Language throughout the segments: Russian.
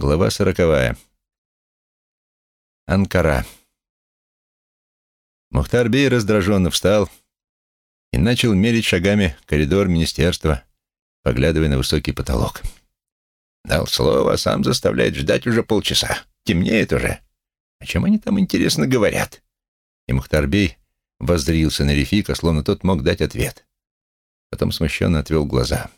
Глава сороковая. Анкара. Мухтар Бей раздраженно встал и начал мерить шагами коридор министерства, поглядывая на высокий потолок. Дал слово, сам заставляет ждать уже полчаса. Темнеет уже. О чем они там, интересно, говорят? И Мухтар Бей воззрился на Рефика, словно тот мог дать ответ. Потом смущенно отвел глаза.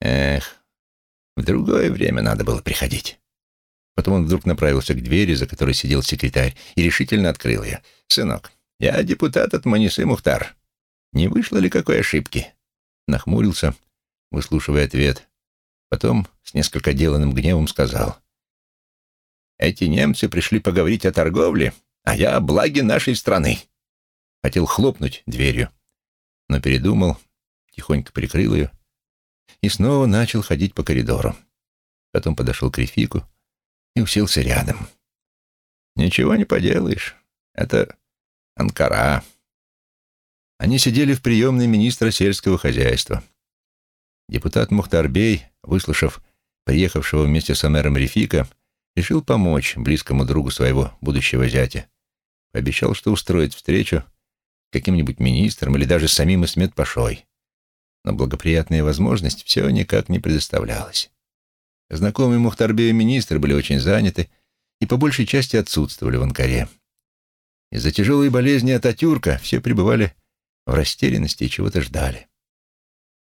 Эх, в другое время надо было приходить. Потом он вдруг направился к двери, за которой сидел секретарь, и решительно открыл ее. «Сынок, я депутат от Манисы Мухтар. Не вышло ли какой ошибки?» Нахмурился, выслушивая ответ. Потом с несколько деланным гневом сказал. «Эти немцы пришли поговорить о торговле, а я о благе нашей страны». Хотел хлопнуть дверью, но передумал, тихонько прикрыл ее и снова начал ходить по коридору. Потом подошел к Рефику и уселся рядом. «Ничего не поделаешь. Это Анкара». Они сидели в приемной министра сельского хозяйства. Депутат Мухтарбей, выслушав приехавшего вместе с мэром Рефика, решил помочь близкому другу своего будущего зятя. Пообещал, что устроит встречу каким-нибудь министром или даже самим Исмет Пашой но благоприятная возможность все никак не предоставлялась. Знакомые Мухтарбею министры были очень заняты и по большей части отсутствовали в Анкаре. Из-за тяжелой болезни Ататюрка все пребывали в растерянности и чего-то ждали.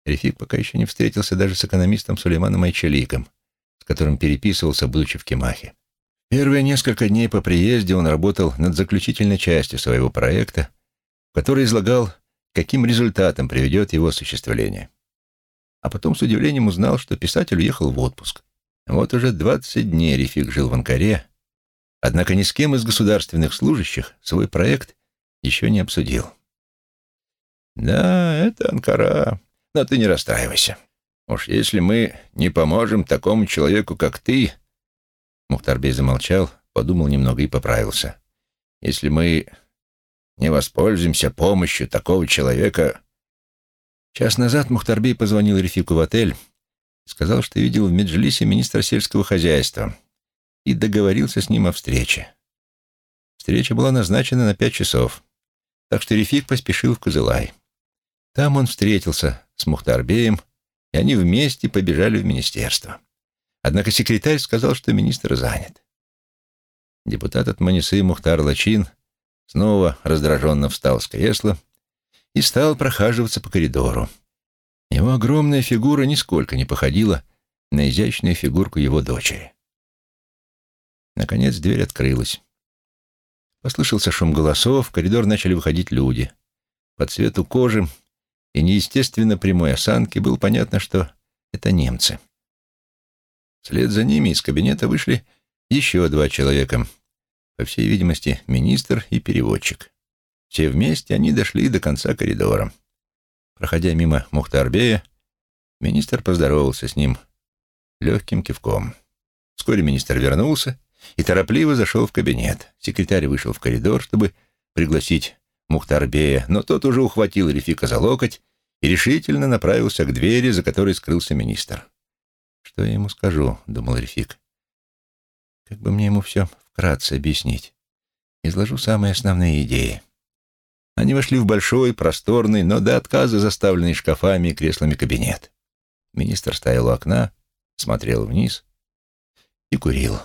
Рефик пока еще не встретился даже с экономистом Сулейманом Айчаликом, с которым переписывался, будучи в Кемахе. Первые несколько дней по приезде он работал над заключительной частью своего проекта, в которой излагал каким результатом приведет его осуществление. А потом с удивлением узнал, что писатель уехал в отпуск. Вот уже 20 дней Рефик жил в Анкаре, однако ни с кем из государственных служащих свой проект еще не обсудил. «Да, это Анкара, но ты не расстраивайся. Уж если мы не поможем такому человеку, как ты...» Мухтарбей замолчал, подумал немного и поправился. «Если мы не воспользуемся помощью такого человека...» Час назад Мухтарбей позвонил Рефику в отель, сказал, что видел в Меджлисе министра сельского хозяйства и договорился с ним о встрече. Встреча была назначена на пять часов, так что Рефик поспешил в Козылай. Там он встретился с Мухтарбеем, и они вместе побежали в министерство. Однако секретарь сказал, что министр занят. Депутат от Манисы Мухтар Лачин снова раздраженно встал с кресла и стал прохаживаться по коридору. Его огромная фигура нисколько не походила на изящную фигурку его дочери. Наконец дверь открылась. Послышался шум голосов, в коридор начали выходить люди. По цвету кожи и неестественно прямой осанки было понятно, что это немцы. Вслед за ними из кабинета вышли еще два человека — по всей видимости, министр и переводчик. Все вместе они дошли до конца коридора. Проходя мимо Мухтарбея, министр поздоровался с ним легким кивком. Вскоре министр вернулся и торопливо зашел в кабинет. Секретарь вышел в коридор, чтобы пригласить Мухтарбея, но тот уже ухватил Рефика за локоть и решительно направился к двери, за которой скрылся министр. «Что я ему скажу?» — думал Рефик. «Как бы мне ему все вкратце объяснить. Изложу самые основные идеи. Они вошли в большой, просторный, но до отказа заставленный шкафами и креслами кабинет. Министр стоял у окна, смотрел вниз и курил.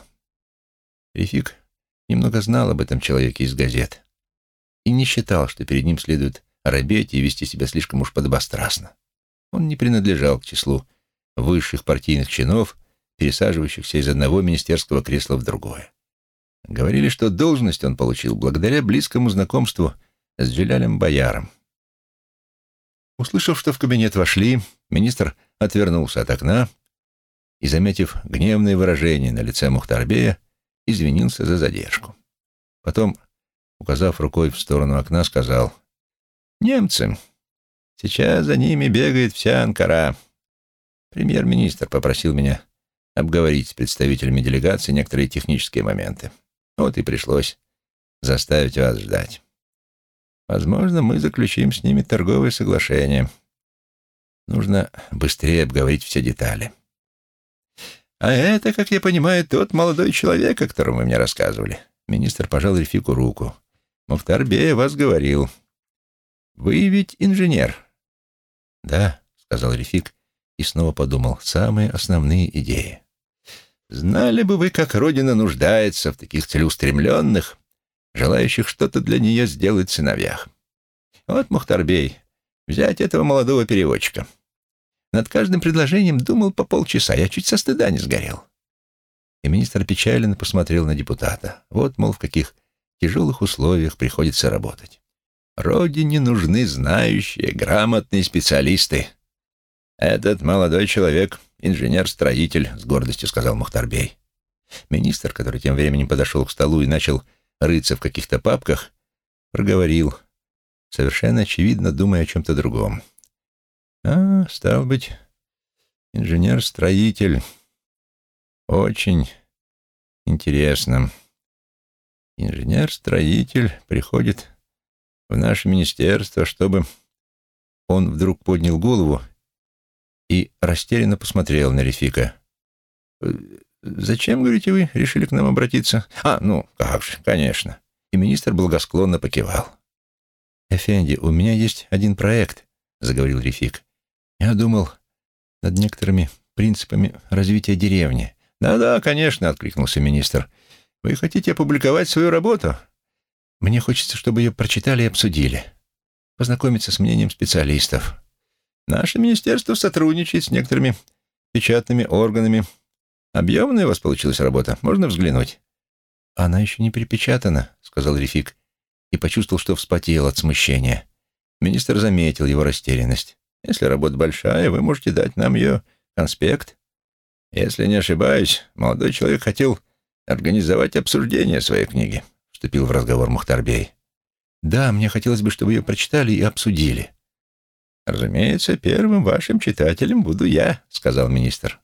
Рефик немного знал об этом человеке из газет и не считал, что перед ним следует робеть и вести себя слишком уж подобострастно. Он не принадлежал к числу высших партийных чинов, пересаживающихся из одного министерского кресла в другое. Говорили, что должность он получил благодаря близкому знакомству с Джилялем Бояром. Услышав, что в кабинет вошли, министр отвернулся от окна и, заметив гневное выражение на лице Мухтарбея, извинился за задержку. Потом, указав рукой в сторону окна, сказал, «Немцы. Сейчас за ними бегает вся Анкара. Премьер-министр попросил меня обговорить с представителями делегации некоторые технические моменты. Вот и пришлось заставить вас ждать. Возможно, мы заключим с ними торговое соглашение. Нужно быстрее обговорить все детали. А это, как я понимаю, тот молодой человек, о котором вы мне рассказывали. Министр пожал Рефику руку. Мухтар Бей вас говорил. Вы ведь инженер. Да, сказал Рефик и снова подумал. Самые основные идеи. Знали бы вы, как Родина нуждается в таких целеустремленных, желающих что-то для нее сделать сыновьях. Вот, Мухтарбей, взять этого молодого переводчика. Над каждым предложением думал по полчаса, я чуть со стыда не сгорел. И министр печально посмотрел на депутата. Вот, мол, в каких тяжелых условиях приходится работать. Родине нужны знающие, грамотные специалисты. Этот молодой человек — инженер-строитель, — с гордостью сказал Мухтарбей. Министр, который тем временем подошел к столу и начал рыться в каких-то папках, проговорил, совершенно очевидно думая о чем-то другом. «А, стал быть, инженер-строитель. Очень интересно. Инженер-строитель приходит в наше министерство, чтобы...» Он вдруг поднял голову и растерянно посмотрел на Рефика. «Э, «Зачем, говорите вы, решили к нам обратиться?» «А, ну, как же, конечно». И министр благосклонно покивал. «Эфенди, у меня есть один проект», — заговорил Рефик. «Я думал над некоторыми принципами развития деревни». «Да-да, конечно», — откликнулся министр. «Вы хотите опубликовать свою работу?» «Мне хочется, чтобы ее прочитали и обсудили. Познакомиться с мнением специалистов». «Наше министерство сотрудничает с некоторыми печатными органами. Объемная у вас получилась работа. Можно взглянуть?» «Она еще не перепечатана», — сказал Рефик и почувствовал, что вспотел от смущения. Министр заметил его растерянность. «Если работа большая, вы можете дать нам ее конспект. Если не ошибаюсь, молодой человек хотел организовать обсуждение своей книги», — вступил в разговор Мухтарбей. «Да, мне хотелось бы, чтобы ее прочитали и обсудили». «Разумеется, первым вашим читателем буду я», — сказал министр.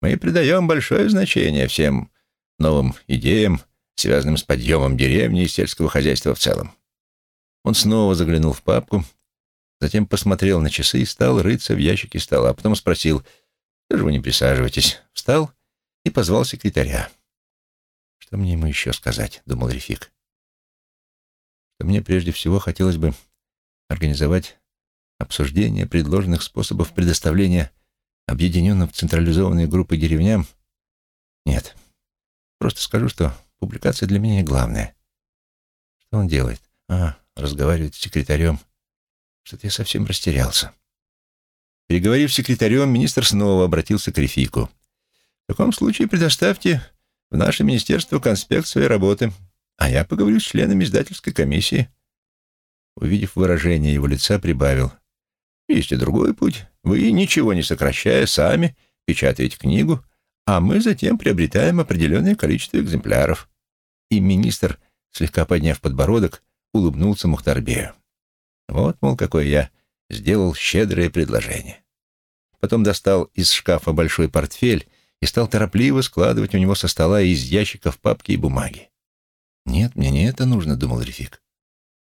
«Мы придаем большое значение всем новым идеям, связанным с подъемом деревни и сельского хозяйства в целом. Он снова заглянул в папку, затем посмотрел на часы и стал рыться в ящике стола, а потом спросил, «Что же вы не присаживайтесь?» Встал и позвал секретаря. «Что мне ему еще сказать?» — думал Рефик. «Что мне прежде всего хотелось бы организовать обсуждение предложенных способов предоставления объединенным в централизованные группы деревням? Нет. Просто скажу, что Публикация для меня не главное. Что он делает? А, разговаривает с секретарем. Что-то я совсем растерялся. Переговорив с секретарем, министр снова обратился к Рефику. В таком случае предоставьте в наше министерство конспект своей работы, а я поговорю с членами издательской комиссии. Увидев выражение его лица, прибавил. Есть и другой путь. Вы, ничего не сокращая, сами печатаете книгу, а мы затем приобретаем определенное количество экземпляров. И министр, слегка подняв подбородок, улыбнулся Мухтарбею. Вот, мол, какое я сделал щедрое предложение. Потом достал из шкафа большой портфель и стал торопливо складывать у него со стола из ящиков папки и бумаги. «Нет, мне не это нужно», — думал Рефик.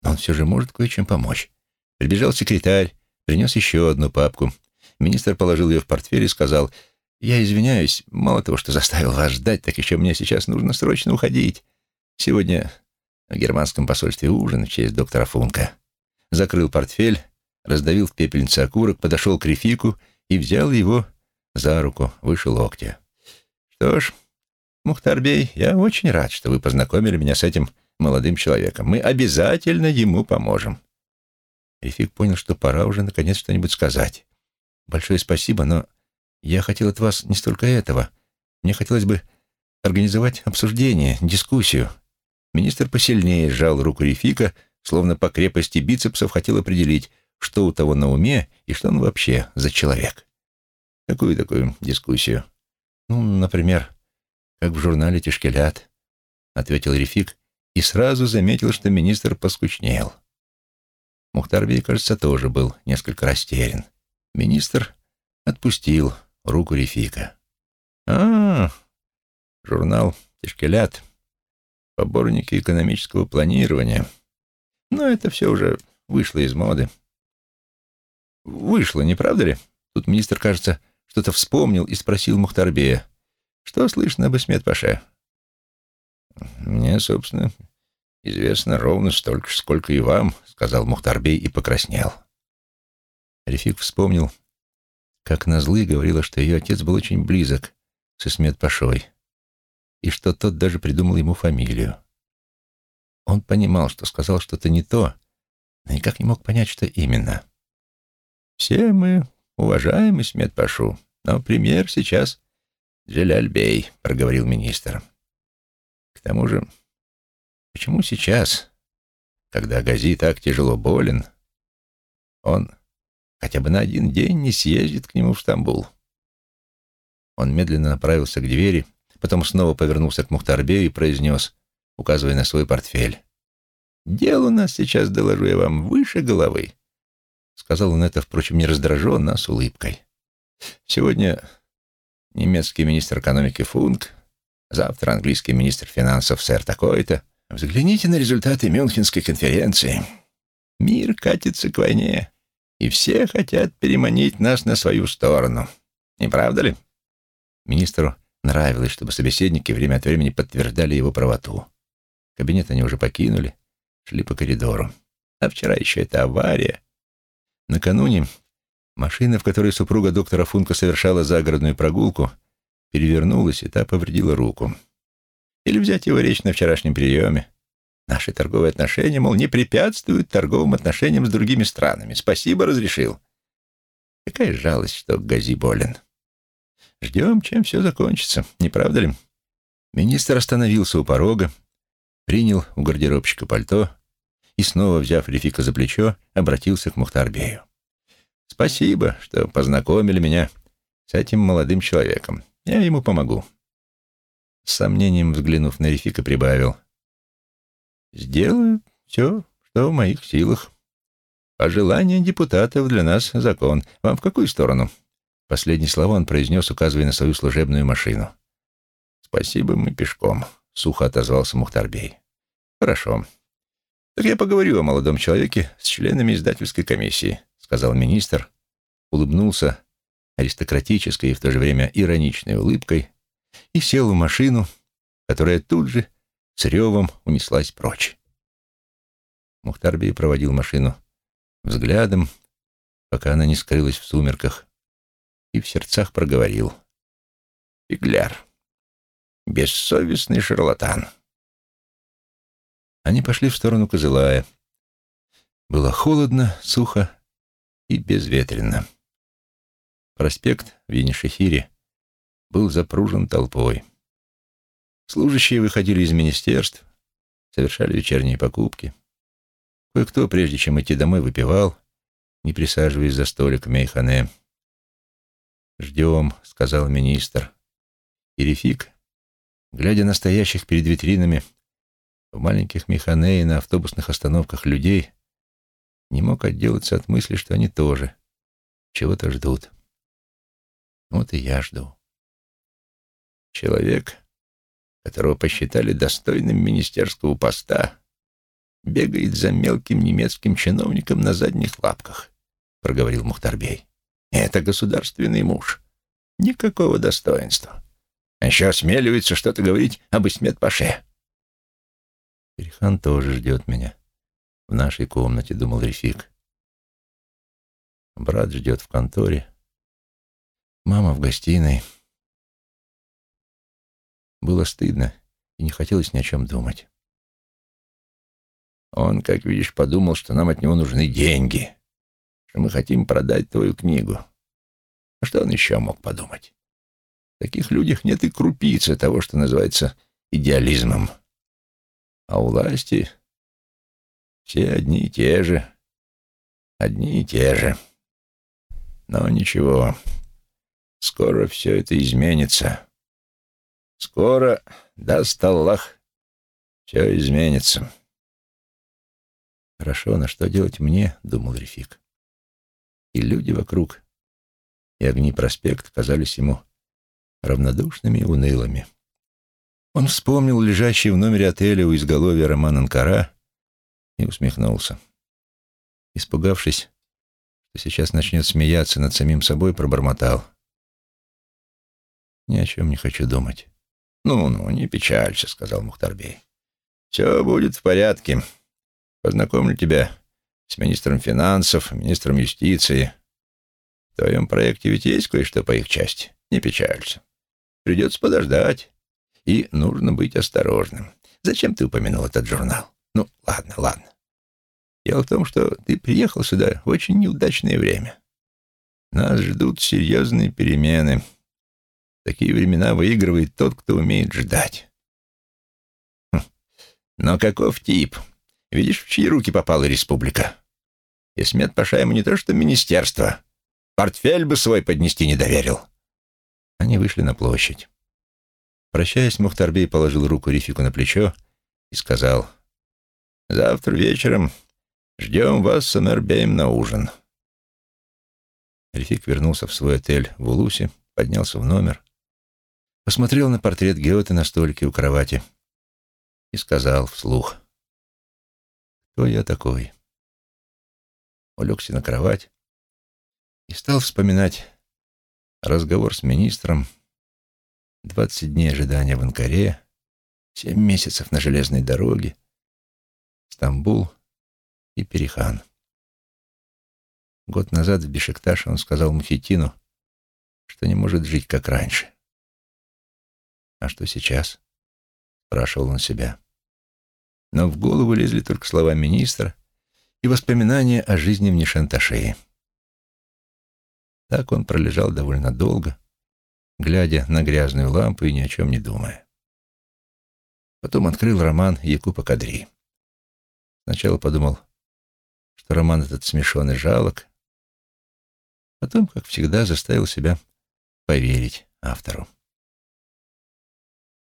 «Но он все же может кое-чем помочь». Прибежал секретарь, принес еще одну папку. Министр положил ее в портфель и сказал — я извиняюсь, мало того, что заставил вас ждать, так еще мне сейчас нужно срочно уходить. Сегодня в германском посольстве ужин в честь доктора Функа. Закрыл портфель, раздавил в пепельнице окурок, подошел к Рефику и взял его за руку выше локтя. Что ж, Мухтарбей, я очень рад, что вы познакомили меня с этим молодым человеком. Мы обязательно ему поможем. Рефик понял, что пора уже наконец что-нибудь сказать. Большое спасибо, но я хотел от вас не столько этого. Мне хотелось бы организовать обсуждение, дискуссию. Министр посильнее сжал руку Рефика, словно по крепости бицепсов хотел определить, что у того на уме и что он вообще за человек. Какую такую дискуссию? Ну, например, как в журнале «Тишкелят», — ответил Рефик и сразу заметил, что министр поскучнел. Мухтарбей, кажется, тоже был несколько растерян. Министр отпустил руку Рефика. «А, журнал «Тишкелят», поборники экономического планирования. Но это все уже вышло из моды. Вышло, не правда ли? Тут министр, кажется, что-то вспомнил и спросил Мухтарбея. Что слышно об Исмет Паше? Мне, собственно, известно ровно столько сколько и вам, сказал Мухтарбей и покраснел. Рефик вспомнил, как Назлы говорила, что ее отец был очень близок с Исмет Пашой, и что тот даже придумал ему фамилию. Он понимал, что сказал что-то не то, но никак не мог понять, что именно. «Все мы уважаем Исмет Пашу, но пример сейчас Джеляль-бей», — проговорил министр. «К тому же, почему сейчас, когда Гази так тяжело болен, он хотя бы на один день не съездит к нему в Стамбул?» Он медленно направился к двери, потом снова повернулся к Мухтарбею и произнес, указывая на свой портфель. «Дело у нас сейчас, доложу я вам, выше головы», — сказал он это, впрочем, не раздраженно, а с улыбкой. «Сегодня немецкий министр экономики Функ, завтра английский министр финансов сэр такой-то. Взгляните на результаты Мюнхенской конференции. Мир катится к войне, и все хотят переманить нас на свою сторону. Не правда ли?» Министру нравилось, чтобы собеседники время от времени подтверждали его правоту. Кабинет они уже покинули, шли по коридору. А вчера еще эта авария. Накануне машина, в которой супруга доктора Функа совершала загородную прогулку, перевернулась, и та повредила руку. Или взять его речь на вчерашнем приеме. Наши торговые отношения, мол, не препятствуют торговым отношениям с другими странами. Спасибо, разрешил. Какая жалость, что Гази болен. Ждем, чем все закончится, не правда ли? Министр остановился у порога, принял у гардеробщика пальто и, снова взяв Рефика за плечо, обратился к Мухтарбею. «Спасибо, что познакомили меня с этим молодым человеком. Я ему помогу». С сомнением взглянув на Рефика, прибавил. «Сделаю все, что в моих силах. Пожелание депутатов для нас закон. Вам в какую сторону?» Последние слова он произнес, указывая на свою служебную машину. «Спасибо, мы пешком», — сухо отозвался Мухтарбей. «Хорошо. Так я поговорю о молодом человеке с членами издательской комиссии», — сказал министр, улыбнулся аристократической и в то же время ироничной улыбкой и сел в машину, которая тут же с ревом унеслась прочь. Мухтарбей проводил машину взглядом, пока она не скрылась в сумерках, и в сердцах проговорил. «Фигляр, бессовестный шарлатан». Они пошли в сторону Козылая. Было холодно, сухо и безветренно. Проспект в Енишехире был запружен толпой. Служащие выходили из министерств, совершали вечерние покупки. Кое-кто, прежде чем идти домой, выпивал, не присаживаясь за столик в Мейхане. «Ждем», — сказал министр. И Рефик, глядя на стоящих перед витринами в маленьких Механе и на автобусных остановках людей, не мог отделаться от мысли, что они тоже чего-то ждут. Вот и я жду. Человек, которого посчитали достойным министерского поста, бегает за мелким немецким чиновником на задних лапках, проговорил Мухтарбей. Это государственный муж. Никакого достоинства. А еще осмеливается что-то говорить об Исмет-Паше. Перехан тоже ждет меня. В нашей комнате, думал Рефик. Брат ждет в конторе. Мама в гостиной. Было стыдно, и не хотелось ни о чем думать. Он, как видишь, подумал, что нам от него нужны деньги что мы хотим продать твою книгу. А что он еще мог подумать? В таких людях нет и крупицы того, что называется идеализмом. А у власти все одни и те же, одни и те же. Но ничего, скоро все это изменится. Скоро, даст Аллах, все изменится. «Хорошо, на что делать мне?» — думал Рефик и люди вокруг, и огни проспекта казались ему равнодушными и унылыми. Он вспомнил лежащий в номере отеля у изголовья Роман Анкара и усмехнулся. Испугавшись, что сейчас начнет смеяться над самим собой, пробормотал. Ни о чем не хочу думать. «Ну-ну, не печалься», — сказал Мухтарбей. «Все будет в порядке. Познакомлю тебя с министром финансов, министром юстиции. В твоем проекте ведь есть кое-что по их части. Не печалься. Придется подождать. И нужно быть осторожным. Зачем ты упомянул этот журнал? Ну, ладно, ладно. Дело в том, что ты приехал сюда в очень неудачное время. Нас ждут серьезные перемены. Такие времена выигрывает тот, кто умеет ждать. Хм. Но каков тип? Видишь, в чьи руки попала республика? Исмет Паша ему не то что министерство. Портфель бы свой поднести не доверил. Они вышли на площадь. Прощаясь, Мухтарбей положил руку Рифику на плечо и сказал, «Завтра вечером ждем вас с Амербеем на ужин». Рифик вернулся в свой отель в Улусе, поднялся в номер, посмотрел на портрет Геоты на столике у кровати и сказал вслух, «Кто я такой?» Улегся на кровать и стал вспоминать разговор с министром, двадцать дней ожидания в Анкаре, семь месяцев на железной дороге, Стамбул и Перихан. Год назад в Бешикташе он сказал Мухитину, что не может жить, как раньше. «А что сейчас?» — спрашивал он себя. Но в голову лезли только слова министра и воспоминания о жизни в Нишанташее. Так он пролежал довольно долго, глядя на грязную лампу и ни о чем не думая. Потом открыл роман Якупа Кадри. Сначала подумал, что роман этот смешон и жалок, потом, как всегда, заставил себя поверить автору.